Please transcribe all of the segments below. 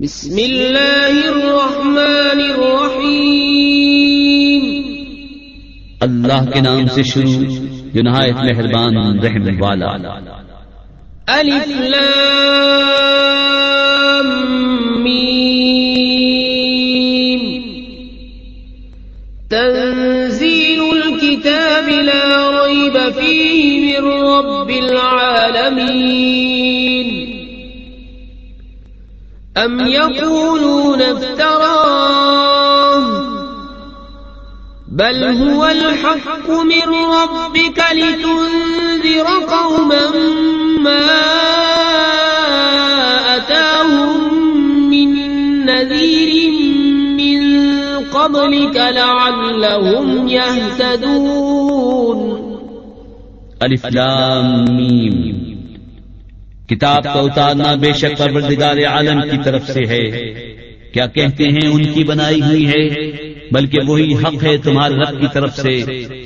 بسم اللہ الرحمن الرحیم۔ اللہ کے نام سے شروع جو نہایت مہربان رحم والا۔ الف لام میم۔ تنزيل الكتاب لا ريب فيه من رب العالمين أم يقولون افتراه بل هو الحق من ربك لتنذر قوما ما أتاهم من نذير من قبلك لعلهم يهتدون الف لام میم کتاب کا اتارنا بے شک پروردگار عالم کی طرف سے ہے۔ کیا کہتے ہیں ان کی بنائی ہوئی ہے؟ بلکہ وہی حق ہے تمہارے رب کی طرف سے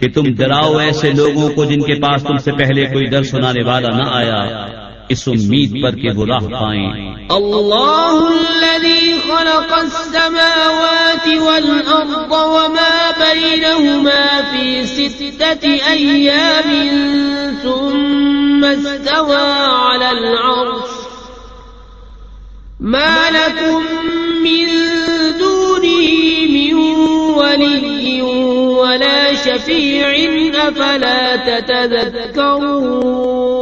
کہ تم ڈراؤ ایسے لوگوں کو جن کے پاس تم سے پہلے کوئی ڈر سنانے والا نہ آیا۔ اس امید پر کہ وہ راہ پائیں الله الذي خلق السماوات والأرض وما بينهما في ستة أيام ثم استوى على العرش۔ ما لكم من دونه من ولي ولا شفيع أفلا تتذكرون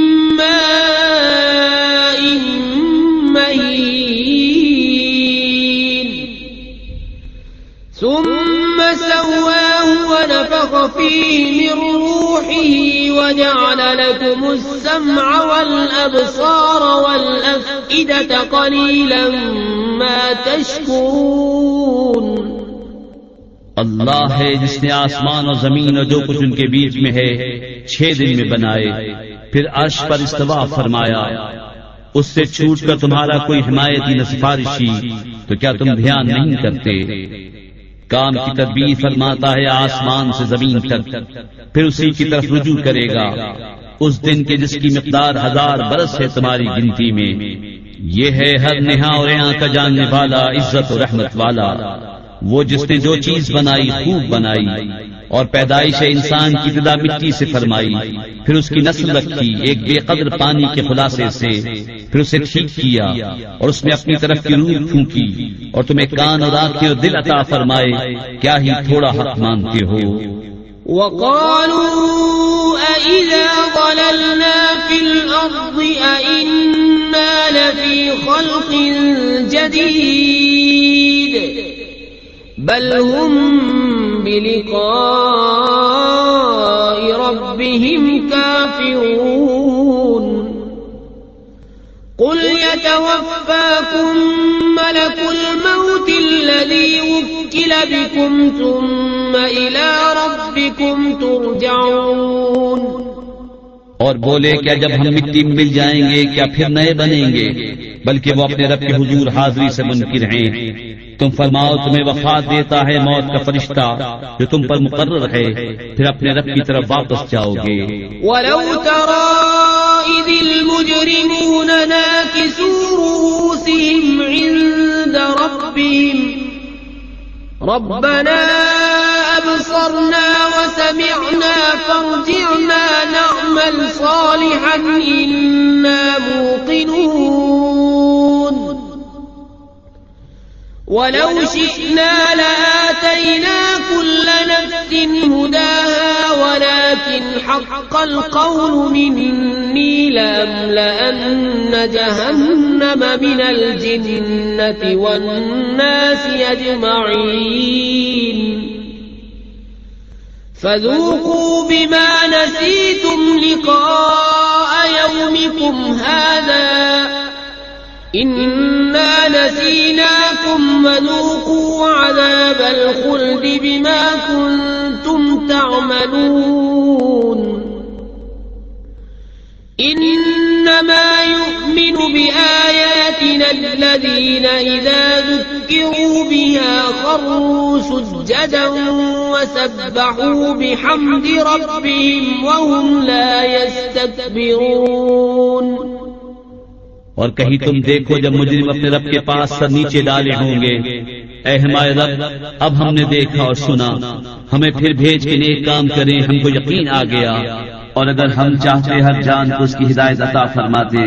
ثم ونفخ فيه من روحه وجعل لكم السمع والأبصار والأفئدة قليلا ما تشكرون. اللہ ہے جس نے آسمان اور زمین اور جو کچھ ان کے بیچ میں ہے، چھ دن میں بنائے۔ پھر عرش پر استوا فرمایا، اس سے چھوٹ کر تمہارا کوئی حمایتی نہ سفارشی، تو کیا تم دھیان نہیں کرتے؟ کام کی تدبیر فرماتا ہے آسمان سے زمین تک۔ پھر اسی کی طرف رجوع کرے گا۔ اس دن کے جس کی مقدار ہزار برس ہے تمہاری گنتی میں، یہ ہے ہر نہا اور یہاں کا جاننے والا، عزت و رحمت والا۔ وہ جس نے جو چیز بنائی، خوب بنائی۔ اور پیدائش انسان کی ابتدا مٹی سے فرمائی، پھر اس کی نسل رکھی، ایک بے قدر پانی کے خلاصے سے، پھر اسے ٹھیک کیا اور اس میں اپنی طرف کی روح پھونکی اور تمہیں کان اور آنکھیں اور دل عطا فرمائے، کیا ہی تھوڑا حق مانتے ہو؟ وقالوا أئذا ضللنا في الأرض أئنا لفي خلق جديد بل هم بلقاء ربهم كافرون. قل يتوفاكم ملك الموت الذي وكل بكم ثم إلى ربكم ترجعون. اور بولے کیا جب ہم مٹی میں مل جائیں گے، کیا پھر نئے بنیں گے؟ بلکہ وہ اپنے رب کے حضور حاضری سے منکر ہیں۔ تم فرماؤ، تمہیں وفات دیتا ہے موت کا فرشتہ جو تم پر مقرر ہے، پھر اپنے رب کی طرف واپس جاؤ گے ولو ترى إذ المجرمون ناكسوا رؤوسهم عند ربهم ربنا أبصرنا وسمعنا فارجعنا نعمل صالحا إنا موقنون ولو شئنا لآتينا كل نفس هداها، ولكن حق القول مني لأملأن جهنم من الجنة والناس أجمعين. فذوقوا بما نسيتم لقاء يومكم هذا إنا نسيناكم وذوقوا عذاب الخلد بما كنتم تعملون إنما يؤمن بآياتنا الذين إذا ذكروا بها خروا سجدا وسبحوا بحمد ربهم وهم لا يستكبرون اور کہیں تم دیکھو جب مجرم اپنے رب کے پاس سر نیچے ڈالے ہوں گے۔ اے ہمارے رب، اب ہم نے دیکھا اور سنا۔ ہمیں پھر بھیج کے نیک کام کریں، ہم کو یقین آ گیا۔ اور اگر ہم چاہتے ہر جان کو اس کی ہدایت عطا فرماتے،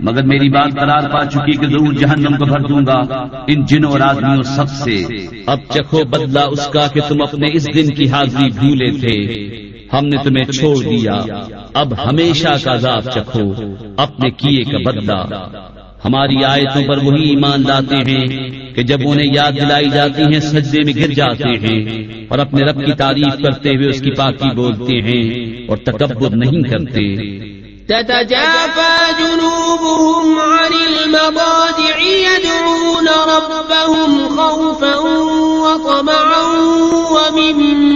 مگر میری بات قرار پا چکی کہ ضرور جہنم کو بھر دوں گا ان جنوں اور آدمیوں سب سے۔ اب چکھو بدلا اس کا کہ تم اپنے اس دن کی حاضری بھولے تھے۔ ہم نے تمہیں چھوڑ دیا۔ اب ہمیشہ کا عذاب چکھو اپنے کیے کا بدلا ہماری آیتوں پر وہی ایمان لاتے ہیں کہ جب انہیں یاد دلائی جاتی ہیں سجدے میں گر جاتے ہیں اور اپنے رب کی تعریف کرتے ہوئے اس کی پاکی بولتے ہیں اور تکبر نہیں کرتے۔ تتجافى جنوبهم عن المضاجع يدعون ربهم خوفا وطمعا ومما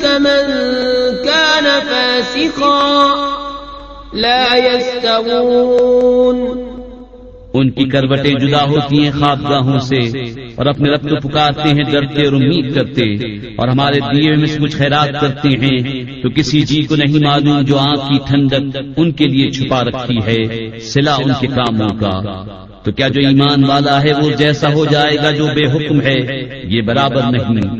كمن كان فاسقا لا يستغون. ان کی کروٹیں جدا ہوتی ہیں خوابگاہوں سے اور اپنے رب کو پکارتے ہیں ڈرتے اور امید کرتے اور ہمارے دیے میں سے کچھ خیرات کرتے ہیں تو کسی جی کو نہیں معلوم جو آنکھ کی ٹھنڈک ان کے لیے چھپا رکھی ہے، سلا ان کے کاموں کا۔ تو کیا جو ایمان والا ہے وہ جیسا ہو جائے گا جو بے حکم ہے، یہ برابر نہیں۔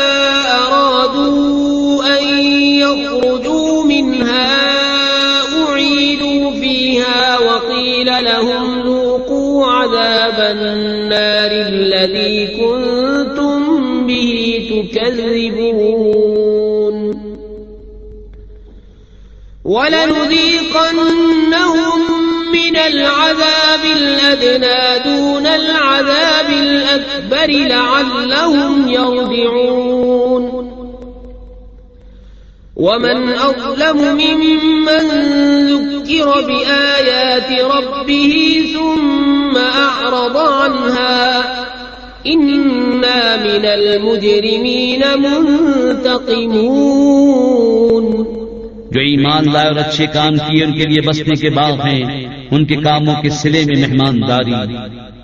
وقيل لهم ذوقوا عذاب النار الذي كنتم به تكذبون. ولنذيقنهم من العذاب الأدنى دون العذاب الأكبر لعلهم يرجعون. ومن أظلم ممن ذكر بآيات ربه ثم أعرض عنها إنا من المجرمين منتقمون جو ایمان لائے اور اچھے کام کیے ان کے لیے بسنے کے باغ ہیں، ان کے کاموں کے سلے میں مہمانداری۔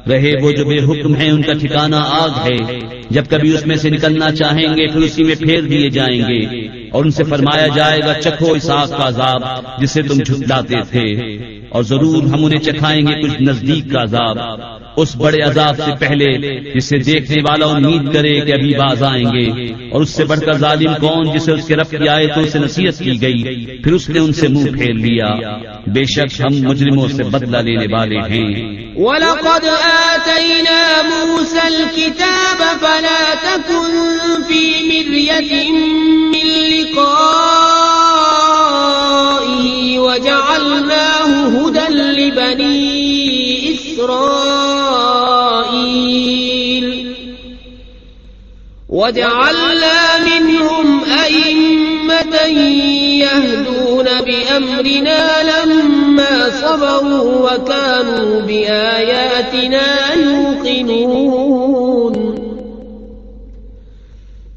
رہے وہ جو بے حکم ہیں، ان کا ٹھکانہ آگ ہے۔ جب کبھی اس میں سے نکلنا چاہیں گے، پھر اسی میں پھیر دیے جائیں گے۔ اور ان سے فرمایا جائے گا، چکھو اس آگ کا عذاب جسے تم جھٹلاتے تھے۔ اور ضرور ہم انہیں چکھائیں گے کچھ نزدیک کا عذاب، اس بڑے عذاب سے پہلے جسے دیکھنے والا امید کرے کہ ابھی باز آئیں گے، اور اس سے بڑھ کر ظالم کون جسے اس کے رب کی آئے تو اسے نصیحت کی گئی، پھر اس نے ان سے منہ پھیر لیا۔ بے شک ہم مجرموں سے بدلہ لینے والے ہیں۔ وَلَقَدْ آتَيْنَا مُوسَى الْكِتَابَ فَلَا تَكُنْ فِي مِرْيَةٍ مِّن لِقَائِهِ وَجَعَلْنَاهُ لِبَنِي إِسْرَائِيلَ. وَجَعَلْنَا مِنْهُمْ أَئِمَّةً يَهْدُونَ بِأَمْرِنَا لَمَّا صَبَرُوا وَكَانُوا بِآيَاتِنَا بآياتنا يوقنون.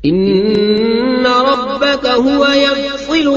إن ربك هو يفصل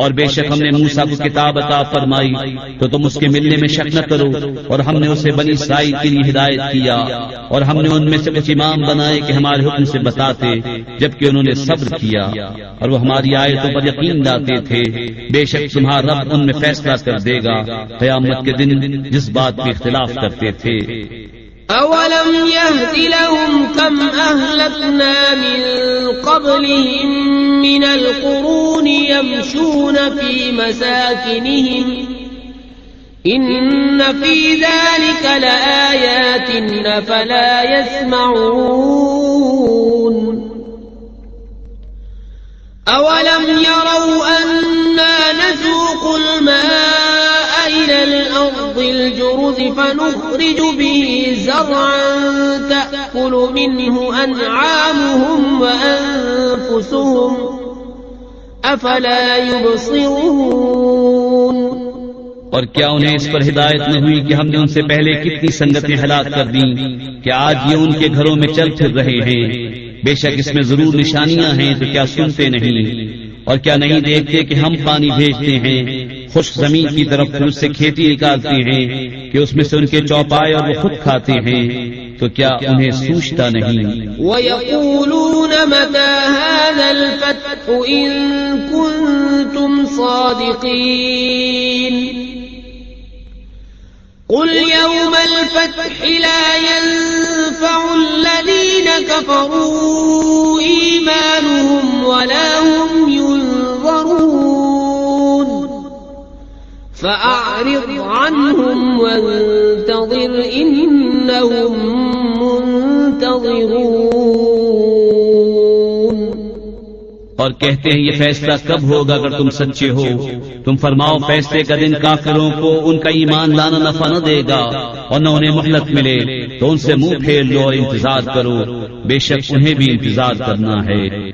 اور بے شک ہم نے موسا کو کتاب عطا فرمائی، تو تم اس کے ملنے میں شک نہ کرو۔ اور ہم نے اسے بنی اسرائیل کے لیے ہدایت کیا۔ اور ہم نے ان میں سے کچھ امام بنائے کہ ہمارے حکم سے بتاتے، جبکہ انہوں نے صبر کیا۔ اور وہ ہماری آیتوں پر یقین لاتے تھے۔ بے شک تمہارا رب ان میں فیصلہ کر دے گا۔ قیامت کے دن جس بات میں اختلاف کرتے تھے۔ أولم يهد لهم كم أهلكنا من قبلهم من القرون يمشون في مساكنهم إن في ذلك لآيات فلا يسمعون أولم يروا فنخرج به زرعا تأكل منه أنعامهم وأنفسهم أفلا يبصرون اور کیا انہیں اس پر ہدایت نہ ہوئی کہ ہم نے ان سے پہلے کتنی سنگتیں ہلاک کر دیں کہ آج یہ ان کے گھروں میں چل پھر رہے ہیں؟ بے شک اس میں ضرور نشانیاں ہیں تو کیا سنتے نہیں؟ اور کیا نہیں دیکھتے کہ ہم پانی بھیجتے ہیں؟ خوش زمین کی طرف پھر اس سے کھیتی نکالتے ہیں کہ اس میں سے ان کے چوپائے اور وہ خود کھاتے ہیں، تو کیا انہیں سوچتا نہیں؟ ويقولون متى هذا الفتح إن كنتم صادقين قل يوم الفتح لا ينفع الذين كفروا إيمانهم ولا هم فأعرض عنهم وانتظر إنهم منتظرون اور کہتے ہیں، یہ فیصلہ کب ہوگا اگر تم سچے ہو؟ تم فرماؤ، فیصلے کا دن کافروں کو ان کا ایمان لانا نفع نہ دے گا اور نہ انہیں مہلت ملے، تو ان سے منہ پھیر لو اور انتظار کرو۔ بے شک انہیں بھی انتظار کرنا ہے۔